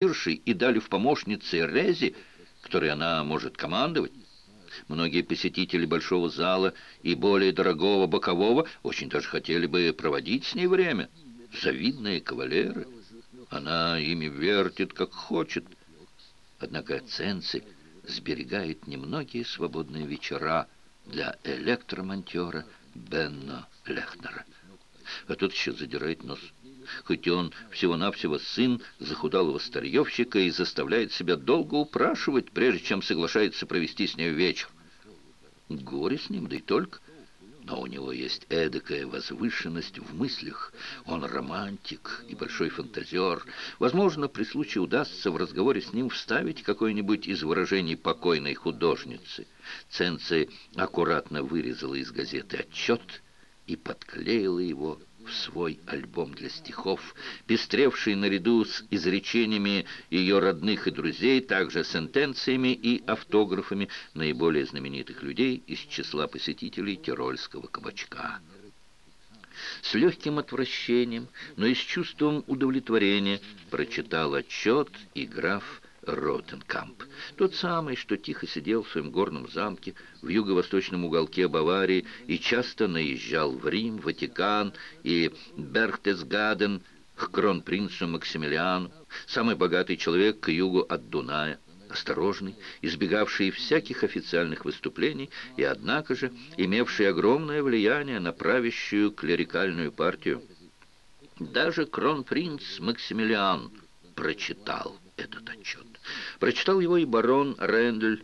командиршей и дали в помощнице Рези, которой она может командовать. Многие посетители большого зала и более дорогого бокового очень даже хотели бы проводить с ней время. Завидные кавалеры. Она ими вертит, как хочет. Однако Ценци сберегает немногие свободные вечера для электромонтера Бенно Лехнера. А тот еще задирает нос хоть он всего-навсего сын захудалого старьевщика и заставляет себя долго упрашивать, прежде чем соглашается провести с ней вечер. Горе с ним, да и только. Но у него есть эдакая возвышенность в мыслях. Он романтик и большой фантазер. Возможно, при случае удастся в разговоре с ним вставить какое-нибудь из выражений покойной художницы. Ценци аккуратно вырезала из газеты отчет и подклеила его в свой альбом для стихов, пестревший наряду с изречениями ее родных и друзей, также сентенциями и автографами наиболее знаменитых людей из числа посетителей Тирольского кабачка. С легким отвращением, но и с чувством удовлетворения прочитал отчет и граф Ротенкамп, тот самый, что тихо сидел в своем горном замке в юго-восточном уголке Баварии и часто наезжал в Рим, Ватикан и Берхтесгаден к кронпринцу Максимилиану, самый богатый человек к югу от Дуная, осторожный, избегавший всяких официальных выступлений и, однако же, имевший огромное влияние на правящую клерикальную партию. Даже кронпринц Максимилиан прочитал этот отчет. Прочитал его и барон Рендель,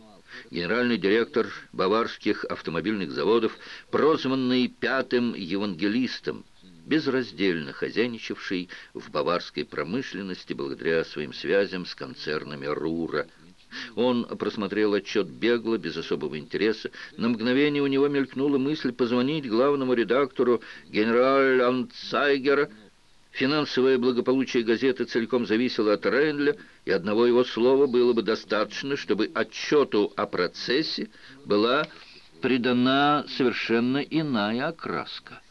генеральный директор баварских автомобильных заводов, прозванный «пятым евангелистом», безраздельно хозяйничавший в баварской промышленности благодаря своим связям с концернами Рура. Он просмотрел отчет бегло, без особого интереса. На мгновение у него мелькнула мысль позвонить главному редактору генераль Анцайгера, Финансовое благополучие газеты целиком зависело от Рейнля, и одного его слова было бы достаточно, чтобы отчету о процессе была придана совершенно иная окраска.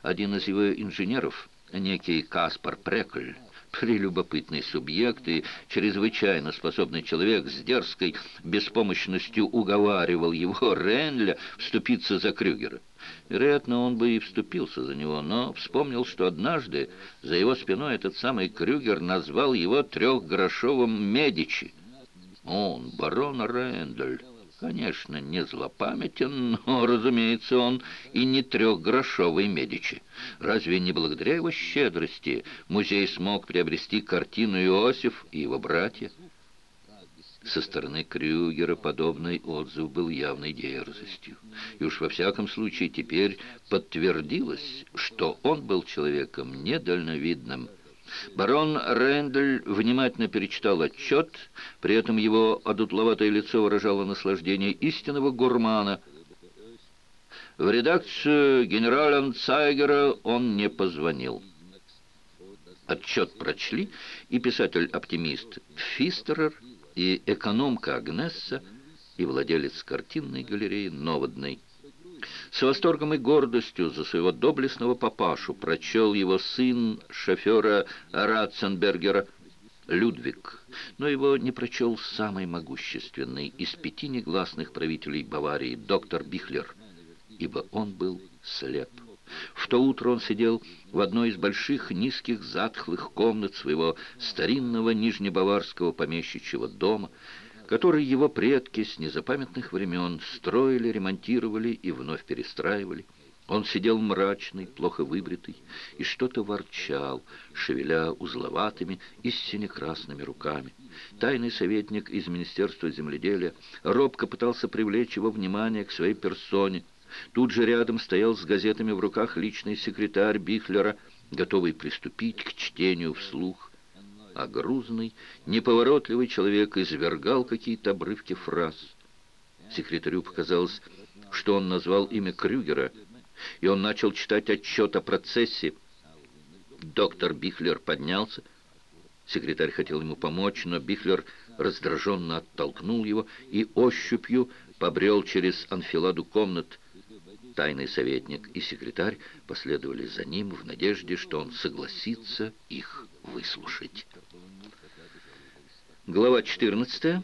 Один из его инженеров, некий Каспар Прекль, прелюбопытный субъект и чрезвычайно способный человек с дерзкой беспомощностью уговаривал его, Ренля, вступиться за Крюгера. Вероятно, он бы и вступился за него, но вспомнил, что однажды за его спиной этот самый Крюгер назвал его трехгрошовым Медичи. Он, барон Рендель, конечно, не злопамятен, но, разумеется, он и не трехгрошовый Медичи. Разве не благодаря его щедрости музей смог приобрести картину Иосиф и его братья? Со стороны Крюгера подобный отзыв был явной дерзостью. И уж во всяком случае теперь подтвердилось, что он был человеком недальновидным. Барон Рендель внимательно перечитал отчет, при этом его одутловатое лицо выражало наслаждение истинного гурмана. В редакцию генерала Цайгера он не позвонил. Отчет прочли, и писатель-оптимист Фистерер и экономка Агнесса, и владелец картинной галереи Новодной. С восторгом и гордостью за своего доблестного папашу прочел его сын шофера Ратценбергера Людвиг, но его не прочел самый могущественный из пяти негласных правителей Баварии, доктор Бихлер, ибо он был слеп. В то утро он сидел в одной из больших низких затхлых комнат своего старинного нижнебаварского помещичьего дома, который его предки с незапамятных времен строили, ремонтировали и вновь перестраивали. Он сидел мрачный, плохо выбритый, и что-то ворчал, шевеля узловатыми и синекрасными руками. Тайный советник из Министерства земледелия робко пытался привлечь его внимание к своей персоне, Тут же рядом стоял с газетами в руках личный секретарь Бихлера, готовый приступить к чтению вслух. А грузный, неповоротливый человек извергал какие-то обрывки фраз. Секретарю показалось, что он назвал имя Крюгера, и он начал читать отчет о процессе. Доктор Бихлер поднялся. Секретарь хотел ему помочь, но Бихлер раздраженно оттолкнул его и ощупью побрел через анфиладу комнат, Тайный советник и секретарь последовали за ним в надежде, что он согласится их выслушать. Глава 14.